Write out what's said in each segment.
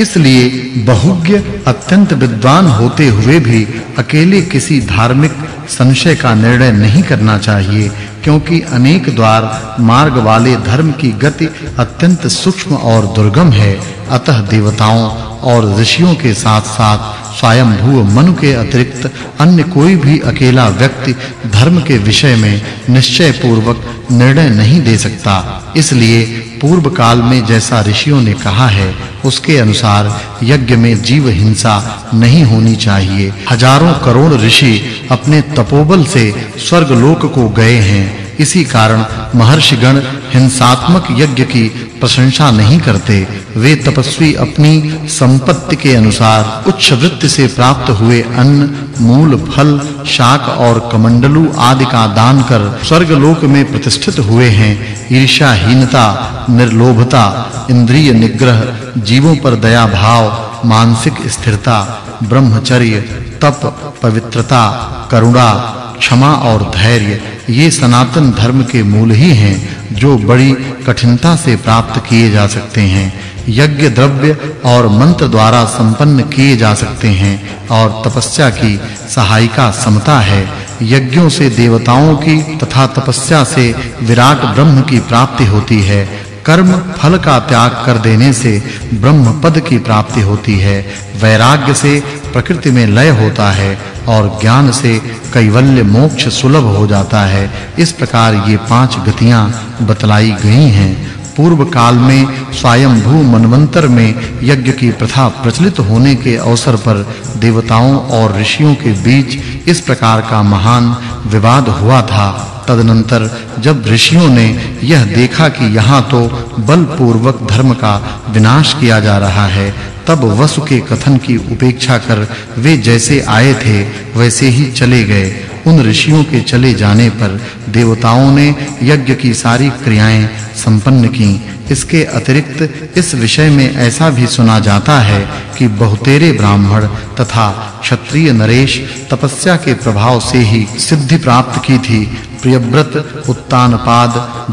इसलिए बहुज्ञ अत्यंत विद्वान होते हुए भी अकेले किसी धार्मिक संशय का निर्णय नहीं करना चाहिए, क्योंकि अनेक द्वार मार्ग वाले धर्म की गति अत्यंत सूक्ष्म और दुर्गम है। अतः देवताओं और ऋषियों के साथ-साथ स्वयंभू मनु के अतिरिक्त अन्य कोई भी अकेला व्यक्ति धर्म के विषय में निश्चय पूर्वक निर्णय नहीं दे सकता। इसलिए पूर्व काल में जैसा ऋषियों ने कहा है, उसके अनुसार यज्ञ में जीव हिंसा नहीं होनी चाहिए। हज़ारों करोड़ ऋषि अपने तपोबल से स्वर्ग लोक को गए हैं। इसी कारण महर्षिगण हिंसात्मक यज्ञ की प्रशंसा नहीं करते। वे तपस्वी अपनी संपत्ति के अनुसार उच्च वृत्ति से प्राप्त हुए अन्न, मूल, फल, शाक और कमंडलू आदि का दान कर स्वर्ग लोक में प्रतिष्ठित हुए हैं। ईर्ष्याहीनता, निर्लोभता, इंद्रिय निग्रह, जीवों पर दया भाव, मानसिक स्थिरता, ब्रह्मचर्य, तप, पवित्रता, करुणा क्षमा और धैर्य, ये सनातन धर्म के मूल ही हैं, जो बड़ी कठिनता से प्राप्त किए जा सकते हैं। यज्ञ द्रव्य और मंत्र द्वारा संपन्न किए जा सकते हैं, और तपस्या की सहायिका समता है। यज्ञों से देवताओं की तथा तपस्या से विराट ब्रह्म की प्राप्ति होती है। कर्म फल का त्याग कर देने से ब्रह्म पद की प्राप्ति होती है। वैराग्य से प्रकृति में लय होता है और ज्ञान से कैवल्य मोक्ष सुलभ हो जाता है। इस प्रकार ये पाँच गतियाँ बतलाई गई हैं। पूर्व काल में स्वयंभू मनवंतर में यज्ञ की प्रथा प्रचलित होने के अवसर पर देवताओं और ऋषियों के बीच इस प्रकार का महान विवाद हुआ था। तदनंतर जब ऋषियों ने यह देखा कि यहाँ तो बलपूर्वक धर्म का विनाश किया जा रहा है, तब वसु के कथन की उपेक्षा कर वे जैसे आए थे, वैसे ही चले गए। उन ऋषियों के चले जाने पर देवताओं ने यज्ञ की सारी क्रियाएँ संपन्न की। इसके अतिरिक्त इस विषय में ऐसा भी सुना जाता है कि बहुतेरे ब्राह्मण तथा क्षत्रिय नरेश तपस्या के प्रभाव से ही सिद्धि प्राप्त की थी। प्रियव्रत, उत्तानपाद,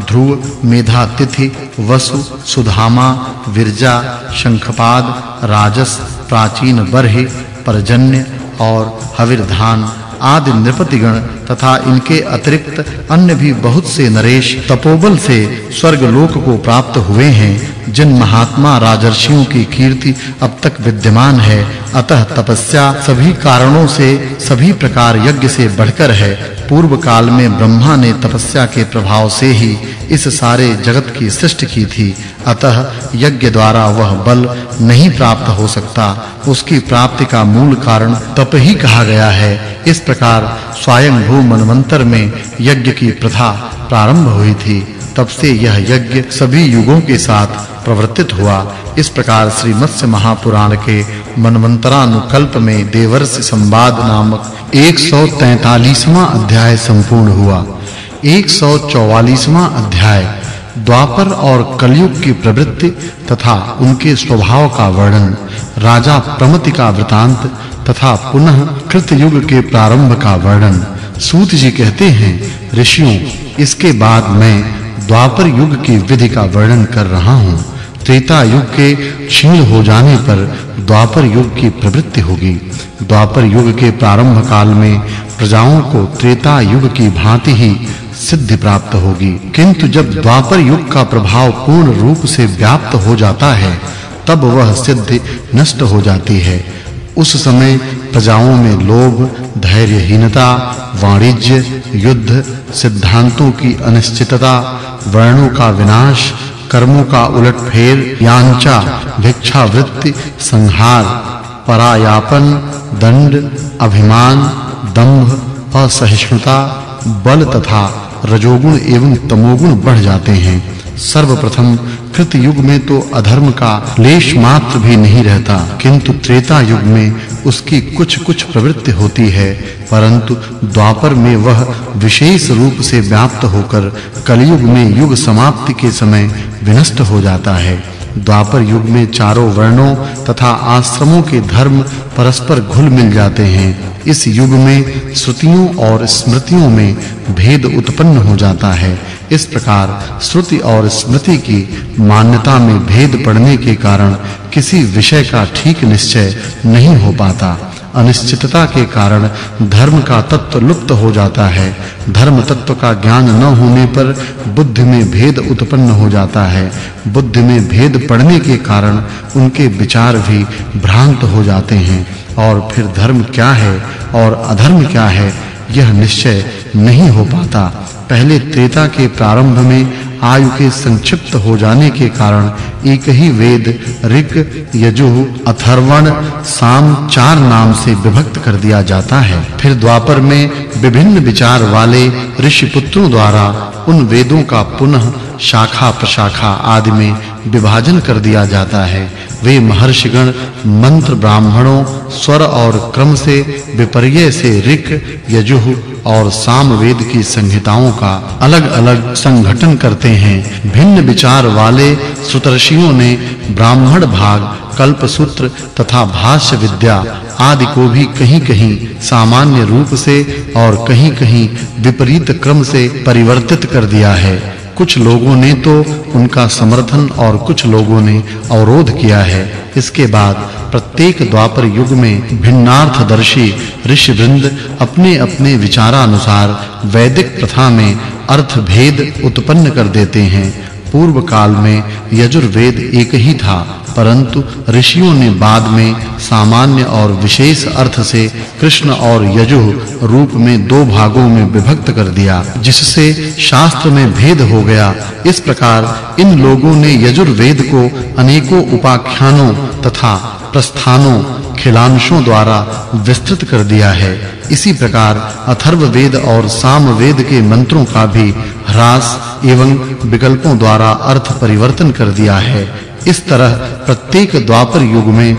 ध्रुव, मेधातिथि, वसु, सुधामा, विरजा, शंखपाद, राजस, प्राचीन बरहि, परजन्य और हविर्धान आदि नृपतिगण तथा इनके अतिरिक्त अन्य भी बहुत से नरेश तपोबल से स्वर्ग लोक को प्राप्त हुए हैं, जिन महात्मा राजर्षियों की कीर्ति अब तक विद्यमान है। अतः तपस्या सभी कारणों से सभी प्रकार यज्ञ से बढ़कर है। पूर्व काल में ब्रह्मा ने तपस्या के प्रभाव से ही इस सारे जगत की सृष्टि की थी। अतः यज्ञ द्वारा वह बल नहीं प्राप्त हो सकता। उसकी प्राप्ति का मूल कारण तप ही कहा गया है। इस प्रकार स्वयं भू मनवंतर में यज्ञ की प्रथा प्रारंभ हुई थी। तब से यह यज्ञ सभी युगों के साथ प्रवर्तित हुआ। इस प्रकार श्री मत्स्य महापुराण के मनवंतरानुकल्प में देवर्षि संवाद नामक 143वां अध्याय संपूर्ण हुआ। 144वां अध्याय द्वापर और कलयुग की प्रवृत्ति तथा उनके स्वभाव का वर्णन, राजा प्रमति का वृतांत तथा पुनः कृत युग के प्रारंभ का वर्णन। सूत जी कहते हैं, ऋषियों, इसके बाद मैं द्वापर युग की विधि का वर्णन कर रहा हूँ। त्रेता युग के क्षीण हो जाने पर द्वापर युग की प्रवृत्ति होगी। द्वापर युग के प्रारंभ काल में प्रजाओं को त्रेता युग की भांति ही सिद्धि प्राप्त होगी। किंतु जब द्वापर युग का प्रभाव पूर्ण रूप से व्याप्त हो जाता है, तब वह सिद्धि नष्ट हो जाती है। उस समय प्रजाओं में लोभ, धैर्यहीनता, वाणिज्य, युद्ध, सिद्धांतों की अनिश्चितता, वर्णों का विनाश, कर्मों का उलटफेर, यांचा भिक्षा वृत्ति संहार, परायापन, दंड, अभिमान, दंभ, असहिष्णुता, बल तथा रजोगुण एवं तमोगुण बढ़ जाते हैं। सर्वप्रथम कृत युग में तो अधर्म का लेश मात्र भी नहीं रहता, किंतु त्रेता युग में उसकी कुछ-कुछ प्रवृत्ति होती है, परंतु द्वापर में वह विशेष रूप से व्याप्त होकर कलयुग में युग समाप्ति के समय विनष्ट हो जाता है। द्वापर युग में चारों वर्णों तथा आश्रमों के धर्म परस्पर घुल मिल जाते हैं। इस युग में श्रुतियों और स्मृतियों में भेद उत्पन्न हो जाता है। इस प्रकार श्रुति और स्मृति की मान्यता में भेद पड़ने के कारण किसी विषय का ठीक निश्चय नहीं हो पाता। अनिश्चितता के कारण धर्म का तत्व लुप्त हो जाता है। धर्म तत्व का ज्ञान न होने पर बुद्धि में भेद उत्पन्न हो जाता है। बुद्धि में भेद पड़ने के कारण उनके विचार भी भ्रांत हो जाते हैं। और फिर धर्म क्या है और अधर्म क्या है, यह निश्चय नहीं हो पाता। पहले त्रेता के प्रारंभ में आयु के संक्षिप्त हो जाने के कारण एक ही वेद ऋग यजुः, अथर्वण, साम चार नाम से विभक्त कर दिया जाता है। फिर द्वापर में विभिन्न विचार वाले ऋषि पुत्रों द्वारा उन वेदों का पुनः शाखा प्रशाखा आदि में विभाजन कर दिया जाता है। वे महर्षिगण मंत्र ब्राह्मणों, स्वर और क्रम से विपर्य से ऋक, यजुः और सामवेद की संहिताओं का अलग-अलग संगठन करते हैं। भिन्न विचार वाले सुतर्षियों ने ब्राह्मण भाग कल्प सूत्र तथा भाष्य विद्या आदि को भी कहीं-कहीं सामान्य रूप से और कहीं-कहीं विपरीत क्रम से परिवर्तित कर दिया है। कुछ लोगों ने तो उनका समर्थन और कुछ लोगों ने अवरोध किया है। इसके बाद प्रत्येक द्वापर युग में भिन्नार्थदर्शी ऋषिवृंद अपने-अपने विचारानुसार वैदिक प्रथा में अर्थ भेद उत्पन्न कर देते हैं। पूर्व काल में यजुर्वेद एक ही था। परंतु ऋषियों ने बाद में सामान्य और विशेष अर्थ से कृष्ण और यजुः रूप में दो भागों में विभक्त कर दिया, जिससे शास्त्र में भेद हो गया। इस प्रकार इन लोगों ने यजुर्वेद को अनेकों उपाख्यानों तथा प्रस्थानों, खिलांशों द्वारा विस्तृत कर दिया है। इसी प्रकार अथर्ववेद और सामवेद के मंत्रों का भी ह्रास एवं विकल्पों द्वारा अर्थ परिवर्तन कर दिया है। इस तरह प्रत्येक द्वापर युग में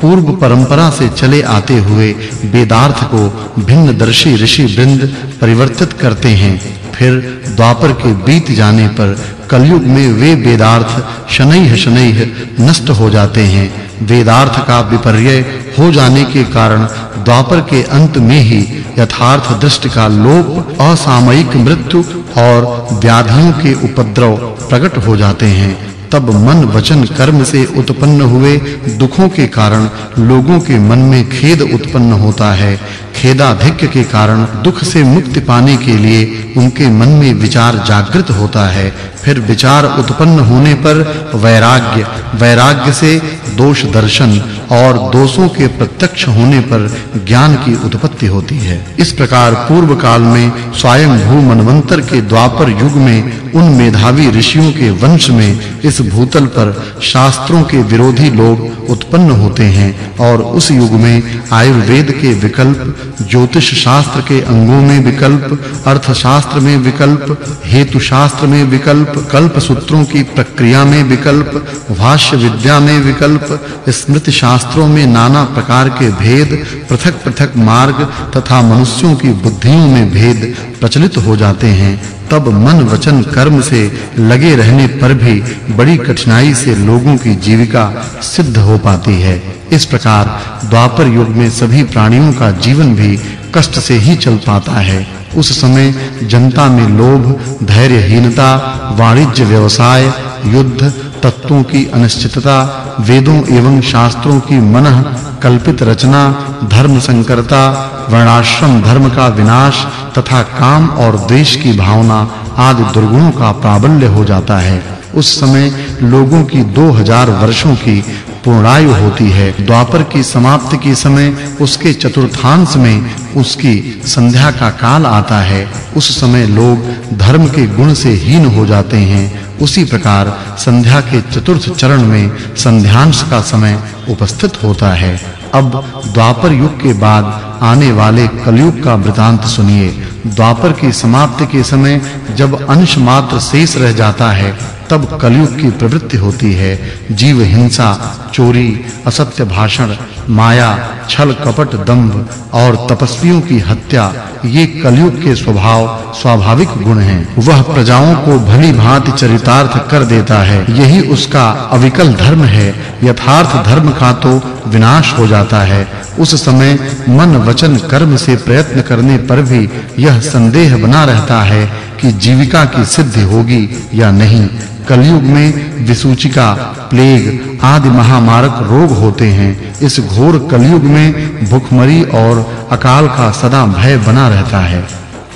पूर्व परंपरा से चले आते हुए वेदार्थ को भिन्न दर्शी ऋषि वृंद परिवर्तित करते हैं। फिर द्वापर के बीत जाने पर कलयुग में वे वेदार्थ शनैः शनैः नष्ट हो जाते हैं। वेदार्थ का विपर्य हो जाने के कारण द्वापर के अंत में ही यथार्थ दृष्टि का लोप, असामयिक मृत्यु और व्याधियों के उपद्रव प्रकट हो जाते हैं। तब मन वचन कर्म से उत्पन्न हुए दुखों के कारण लोगों के मन में खेद उत्पन्न होता है। खेदाधिक के कारण दुख से मुक्ति पाने के लिए उनके मन में विचार जागृत होता है। फिर विचार उत्पन्न होने पर वैराग्य वैराग्य से दोष दर्शन और दोषों के प्रत्यक्ष होने पर ज्ञान की उत्पत्ति होती है। इस प्रकार पूर्व काल में स्वयं भू मनवंतर के द्वापर युग में उन मेधावी ऋषियों के वंश में इस भूतल पर शास्त्रों के विरोधी लोग उत्पन्न होते हैं और उस युग में आयुर्वेद के विकल्प, ज्योतिष शास्त्र के अंगों में विकल्प, अर्थशास्त्र में विकल्प हेतु शास्त्र में विकल्प कल्प सूत्रों की प्रक्रिया में विकल्प, भाष्य विद्या में विकल्प, स्मृति शास्त्रों में नाना प्रकार के भेद पृथक-पृथक मार्ग तथा मनुष्यों की बुद्धियों में भेद प्रचलित हो जाते हैं। तब मन वचन कर्म से लगे रहने पर भी बड़ी कठिनाई से लोगों की जीविका सिद्ध हो पाती है। इस प्रकार द्वापर युग में सभी प्राणियों का जीवन भी कष्ट से ही चल पाता है। उस समय जनता में लोभ, धैर्यहीनता, वाणिज्य व्यवसाय, युद्ध, तत्वों की अनिश्चितता, वेदों एवं शास्त्रों की मनः कल्पित रचना, धर्म संकरता, वर्णाश्रम धर्म का विनाश तथा काम और द्वेष की भावना आदि दुर्गुणों का प्राबल्य हो जाता है। उस समय लोगों की 2000 वर्षों की पूर्णायु होती है। द्वापर की समाप्ति के समय उसके चतुर्थांश में उसकी संध्या का काल आता है। उस समय लोग धर्म के गुण से हीन हो जाते हैं। उसी प्रकार संध्या के चतुर्थ चरण में संध्यांश का समय उपस्थित होता है। अब द्वापर युग के बाद आने वाले कलयुग का वृतांत सुनिए। द्वापर की समाप्ति के समय जब अंश मात्र शेष रह जाता है तब कलयुग की प्रवृत्ति होती है। जीव हिंसा, चोरी, असत्य भाषण, माया, छल, कपट, दंभ और तपस्वियों की हत्या, ये कलयुग के स्वभाव, स्वाभाविक गुण हैं। वह प्रजाओं को भली भांति चरितार्थ कर देता है। यही उसका अविकल धर्म है। यथार्थ धर्म का तो विनाश हो जाता है। उस समय मन वचन कर्म से प्रयत्न करने पर भी यह संदेह बना रहता है कि जीविका की सिद्धि होगी या नहीं। कलयुग में विसूचिका, प्लेग आदि महामारक रोग होते हैं। इस घोर कलयुग में भूखमरी और अकाल का सदा भय बना रहता है।